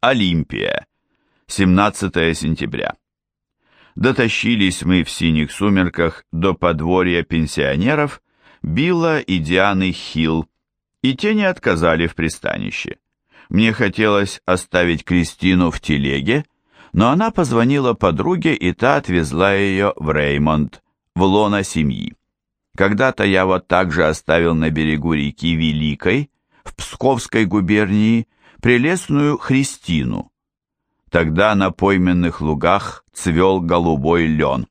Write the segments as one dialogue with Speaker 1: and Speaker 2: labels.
Speaker 1: Олимпия. 17 сентября. Дотащились мы в синих сумерках до подворья пенсионеров Билла и Дианы Хилл, и те не отказали в пристанище. Мне хотелось оставить Кристину в телеге, но она позвонила подруге, и та отвезла ее в Реймонд, в лоно семьи. Когда-то я вот так же оставил на берегу реки Великой, в Псковской губернии, прелестную Христину. Тогда на пойменных лугах цвел голубой лен.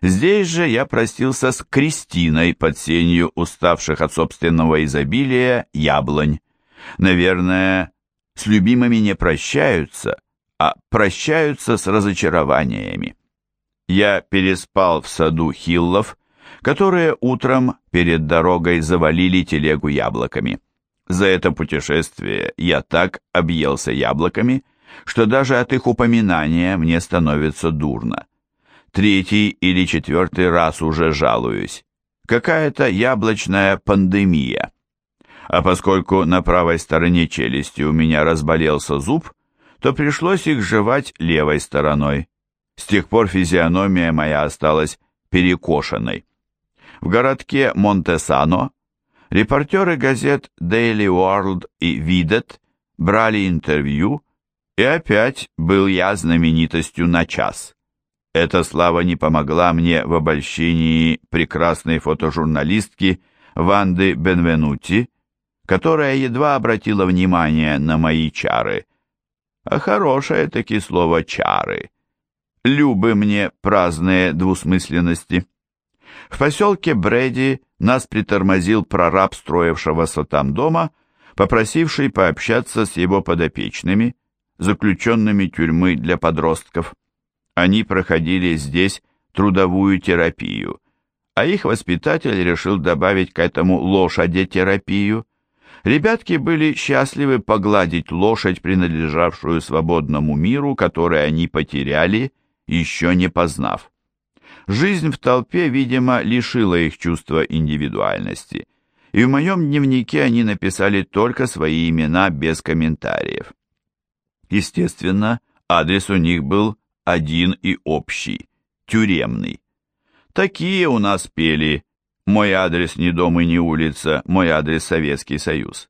Speaker 1: Здесь же я простился с Кристиной под сенью уставших от собственного изобилия яблонь. Наверное, с любимыми не прощаются, а прощаются с разочарованиями. Я переспал в саду Хиллов, которые утром перед дорогой завалили телегу яблоками. За это путешествие я так объелся яблоками, что даже от их упоминания мне становится дурно. Третий или четвертый раз уже жалуюсь. Какая-то яблочная пандемия. А поскольку на правой стороне челюсти у меня разболелся зуб, то пришлось их жевать левой стороной. С тех пор физиономия моя осталась перекошенной. В городке Монтесано репортеры газет Daily World и Видет брали интервью, и опять был я знаменитостью на час. Эта слава не помогла мне в обольщении прекрасной фотожурналистки Ванды Бенвенути, которая едва обратила внимание на мои чары. А хорошее таки слово «чары». Любы мне праздные двусмысленности. В поселке Брэди нас притормозил прораб строившегося там дома, попросивший пообщаться с его подопечными, заключенными тюрьмы для подростков. Они проходили здесь трудовую терапию, а их воспитатель решил добавить к этому лошадетерапию. Ребятки были счастливы погладить лошадь, принадлежавшую свободному миру, который они потеряли, еще не познав. Жизнь в толпе, видимо, лишила их чувства индивидуальности, и в моем дневнике они написали только свои имена без комментариев. Естественно, адрес у них был один и общий, тюремный. Такие у нас пели «Мой адрес не дом и не улица, мой адрес Советский Союз».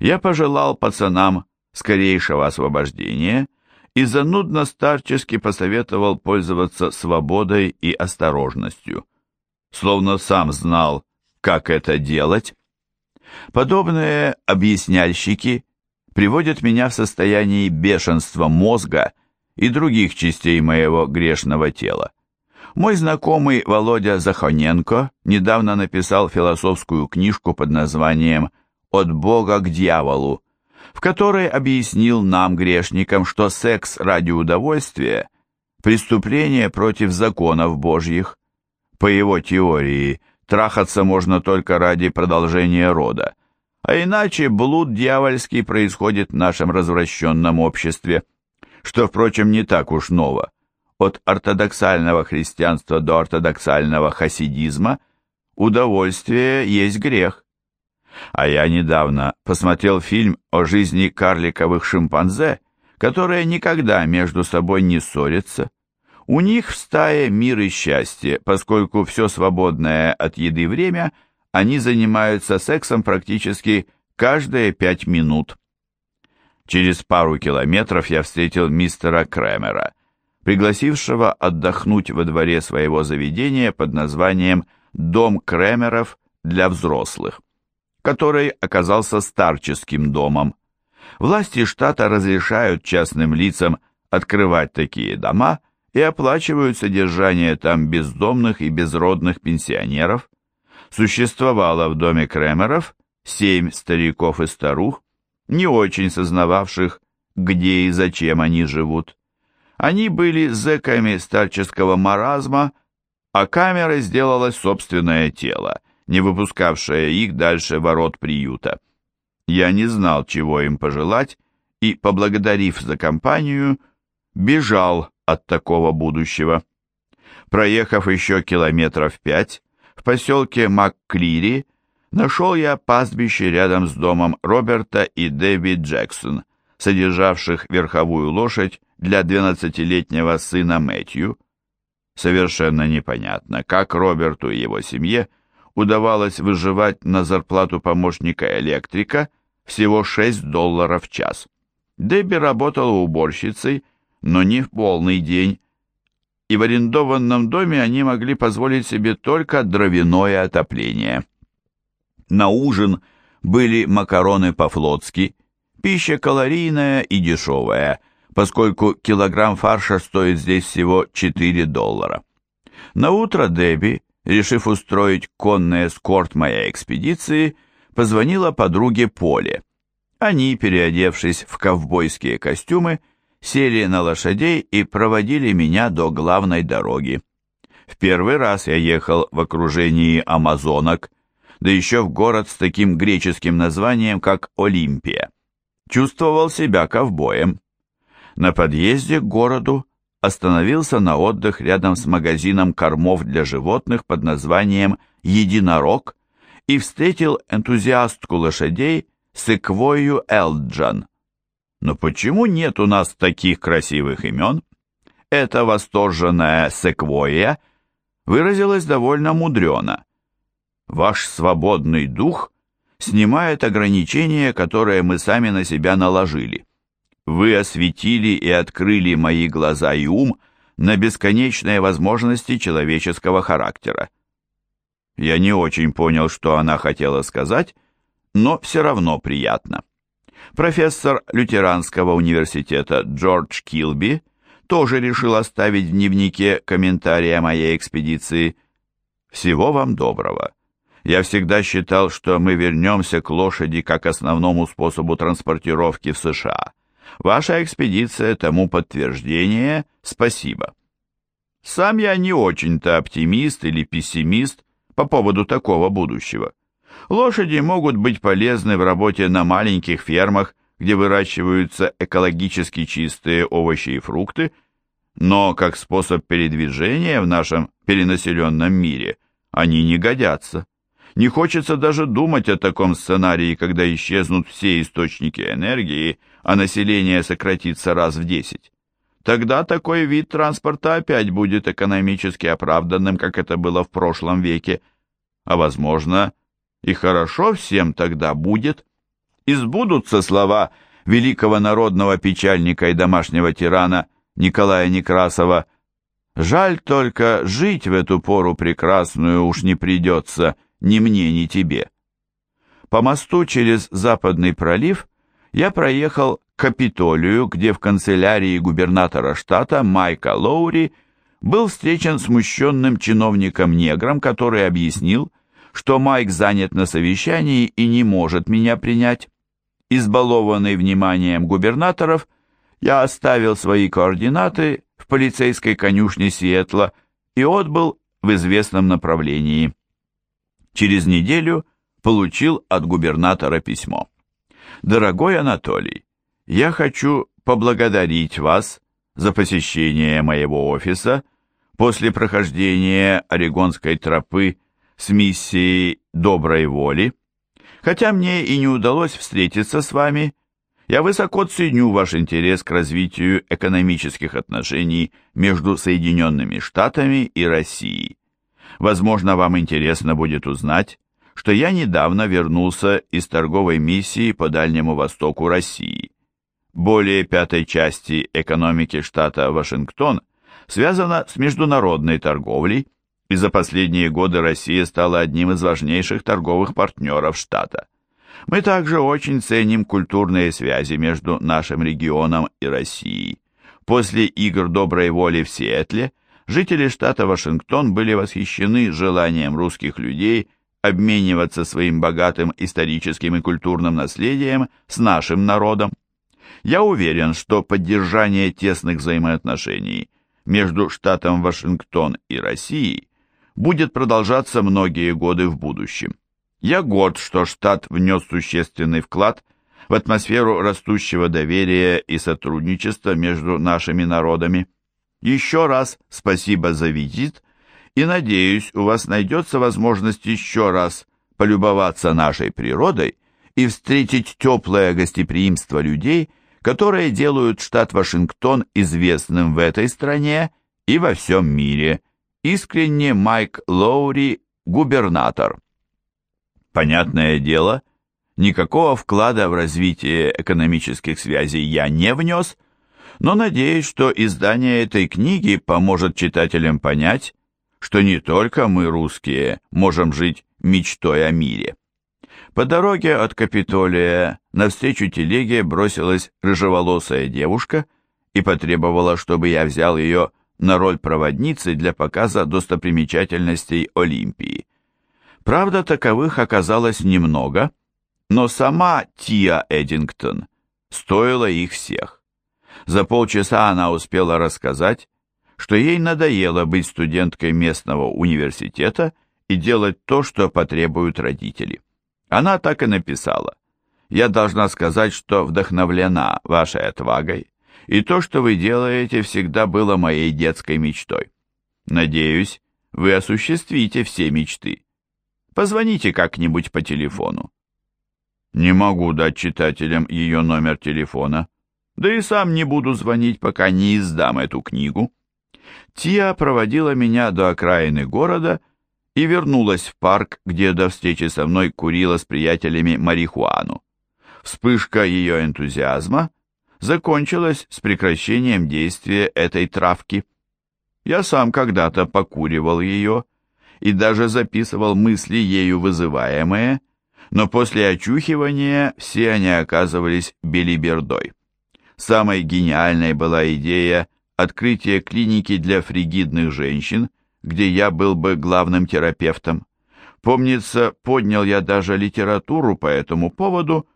Speaker 1: Я пожелал пацанам скорейшего освобождения и занудно-старчески посоветовал пользоваться свободой и осторожностью, словно сам знал, как это делать. Подобные объясняльщики приводят меня в состояние бешенства мозга и других частей моего грешного тела. Мой знакомый Володя Захоненко недавно написал философскую книжку под названием «От Бога к дьяволу», в которой объяснил нам, грешникам, что секс ради удовольствия – преступление против законов Божьих. По его теории, трахаться можно только ради продолжения рода, а иначе блуд дьявольский происходит в нашем развращенном обществе, что, впрочем, не так уж ново. От ортодоксального христианства до ортодоксального хасидизма удовольствие есть грех. А я недавно посмотрел фильм о жизни карликовых шимпанзе, которые никогда между собой не ссорятся. У них в стае мир и счастье, поскольку все свободное от еды время они занимаются сексом практически каждые пять минут. Через пару километров я встретил мистера Кремера, пригласившего отдохнуть во дворе своего заведения под названием «Дом Кремеров для взрослых» который оказался старческим домом. Власти штата разрешают частным лицам открывать такие дома и оплачивают содержание там бездомных и безродных пенсионеров. Существовало в доме Кремеров семь стариков и старух, не очень сознававших, где и зачем они живут. Они были зэками старческого маразма, а камера сделала собственное тело – не выпускавшая их дальше ворот приюта. Я не знал, чего им пожелать, и, поблагодарив за компанию, бежал от такого будущего. Проехав еще километров пять, в поселке МакКлири нашел я пастбище рядом с домом Роберта и Дэви Джексон, содержавших верховую лошадь для 12-летнего сына Мэтью. Совершенно непонятно, как Роберту и его семье удавалось выживать на зарплату помощника электрика всего 6 долларов в час. Дебби работала уборщицей, но не в полный день, и в арендованном доме они могли позволить себе только дровяное отопление. На ужин были макароны по-флотски, пища калорийная и дешевая, поскольку килограмм фарша стоит здесь всего 4 доллара. На утро Дебби, решив устроить конный эскорт моей экспедиции, позвонила подруге Поле. Они, переодевшись в ковбойские костюмы, сели на лошадей и проводили меня до главной дороги. В первый раз я ехал в окружении амазонок, да еще в город с таким греческим названием, как Олимпия. Чувствовал себя ковбоем. На подъезде к городу остановился на отдых рядом с магазином кормов для животных под названием «Единорог» и встретил энтузиастку лошадей Секвою Элджан. Но почему нет у нас таких красивых имен? Эта восторженная секвойя выразилась довольно мудрено. Ваш свободный дух снимает ограничения, которые мы сами на себя наложили. Вы осветили и открыли мои глаза и ум на бесконечные возможности человеческого характера. Я не очень понял, что она хотела сказать, но все равно приятно. Профессор Лютеранского университета Джордж Килби тоже решил оставить в дневнике комментарии о моей экспедиции. Всего вам доброго. Я всегда считал, что мы вернемся к лошади как основному способу транспортировки в США. Ваша экспедиция тому подтверждение. Спасибо. Сам я не очень-то оптимист или пессимист по поводу такого будущего. Лошади могут быть полезны в работе на маленьких фермах, где выращиваются экологически чистые овощи и фрукты, но как способ передвижения в нашем перенаселенном мире они не годятся. Не хочется даже думать о таком сценарии, когда исчезнут все источники энергии, а население сократится раз в десять. Тогда такой вид транспорта опять будет экономически оправданным, как это было в прошлом веке, а возможно, и хорошо всем тогда будет. Избудутся слова великого народного печальника и домашнего тирана Николая Некрасова «Жаль только, жить в эту пору прекрасную уж не придется ни мне, ни тебе». По мосту через Западный пролив я проехал к Капитолию, где в канцелярии губернатора штата Майка Лоури был встречен смущенным чиновником-негром, который объяснил, что Майк занят на совещании и не может меня принять. Избалованный вниманием губернаторов, я оставил свои координаты в полицейской конюшне Сиэтла и отбыл в известном направлении. Через неделю получил от губернатора письмо. «Дорогой Анатолий, я хочу поблагодарить вас за посещение моего офиса после прохождения Орегонской тропы с миссией доброй воли. Хотя мне и не удалось встретиться с вами, я высоко ценю ваш интерес к развитию экономических отношений между Соединенными Штатами и Россией. Возможно, вам интересно будет узнать, что я недавно вернулся из торговой миссии по Дальнему Востоку России. Более пятой части экономики штата Вашингтон связана с международной торговлей, и за последние годы Россия стала одним из важнейших торговых партнеров штата. Мы также очень ценим культурные связи между нашим регионом и Россией. После игр доброй воли в Сиэтле жители штата Вашингтон были восхищены желанием русских людей обмениваться своим богатым историческим и культурным наследием с нашим народом. Я уверен, что поддержание тесных взаимоотношений между штатом Вашингтон и Россией будет продолжаться многие годы в будущем. Я горд, что штат внес существенный вклад в атмосферу растущего доверия и сотрудничества между нашими народами. Еще раз спасибо за визит и надеюсь, у вас найдется возможность еще раз полюбоваться нашей природой и встретить теплое гостеприимство людей, которые делают штат Вашингтон известным в этой стране и во всем мире. Искренне Майк Лоури, губернатор. Понятное дело, никакого вклада в развитие экономических связей я не внес, но надеюсь, что издание этой книги поможет читателям понять, что не только мы, русские, можем жить мечтой о мире. По дороге от Капитолия навстречу телеге бросилась рыжеволосая девушка и потребовала, чтобы я взял ее на роль проводницы для показа достопримечательностей Олимпии. Правда, таковых оказалось немного, но сама Тия Эдингтон стоила их всех. За полчаса она успела рассказать, что ей надоело быть студенткой местного университета и делать то, что потребуют родители. Она так и написала. «Я должна сказать, что вдохновлена вашей отвагой, и то, что вы делаете, всегда было моей детской мечтой. Надеюсь, вы осуществите все мечты. Позвоните как-нибудь по телефону». Не могу дать читателям ее номер телефона, да и сам не буду звонить, пока не издам эту книгу. Тия проводила меня до окраины города и вернулась в парк, где до встречи со мной курила с приятелями марихуану. Вспышка ее энтузиазма закончилась с прекращением действия этой травки. Я сам когда-то покуривал ее и даже записывал мысли ею вызываемые, но после очухивания все они оказывались белибердой. Самой гениальной была идея открытие клиники для фригидных женщин, где я был бы главным терапевтом. Помнится, поднял я даже литературу по этому поводу,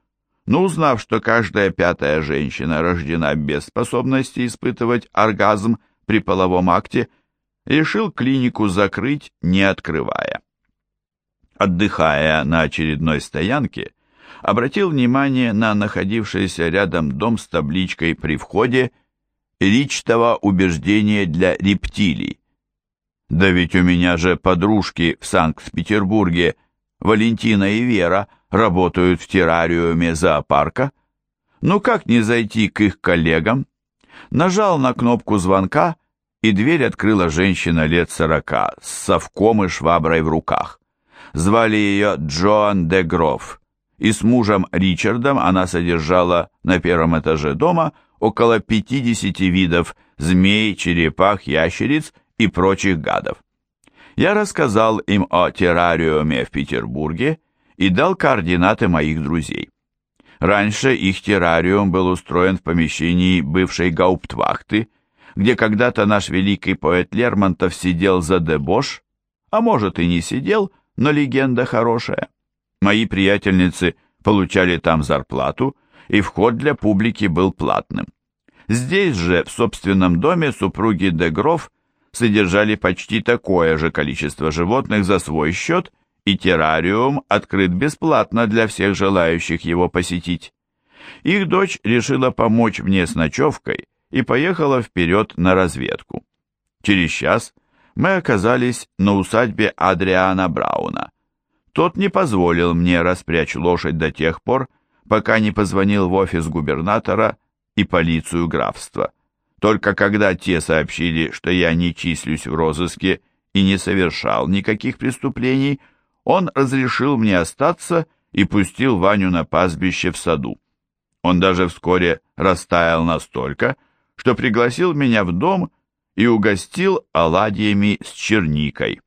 Speaker 1: но узнав, что каждая пятая женщина рождена без способности испытывать оргазм при половом акте, решил клинику закрыть, не открывая. Отдыхая на очередной стоянке, обратил внимание на находившийся рядом дом с табличкой при входе личного убеждения для рептилий. Да ведь у меня же подружки в Санкт-Петербурге, Валентина и Вера, работают в террариуме зоопарка. Ну как не зайти к их коллегам? Нажал на кнопку звонка, и дверь открыла женщина лет сорока с совком и шваброй в руках. Звали ее Джоан де Гроф, и с мужем Ричардом она содержала на первом этаже дома около 50 видов змей, черепах, ящериц и прочих гадов. Я рассказал им о террариуме в Петербурге и дал координаты моих друзей. Раньше их террариум был устроен в помещении бывшей гауптвахты, где когда-то наш великий поэт Лермонтов сидел за дебош, а может и не сидел, но легенда хорошая. Мои приятельницы получали там зарплату, и вход для публики был платным. Здесь же, в собственном доме, супруги Дегров содержали почти такое же количество животных за свой счет, и террариум открыт бесплатно для всех желающих его посетить. Их дочь решила помочь мне с ночевкой и поехала вперед на разведку. Через час мы оказались на усадьбе Адриана Брауна. Тот не позволил мне распрячь лошадь до тех пор, пока не позвонил в офис губернатора и полицию графства. Только когда те сообщили, что я не числюсь в розыске и не совершал никаких преступлений, он разрешил мне остаться и пустил Ваню на пастбище в саду. Он даже вскоре растаял настолько, что пригласил меня в дом и угостил оладьями с черникой.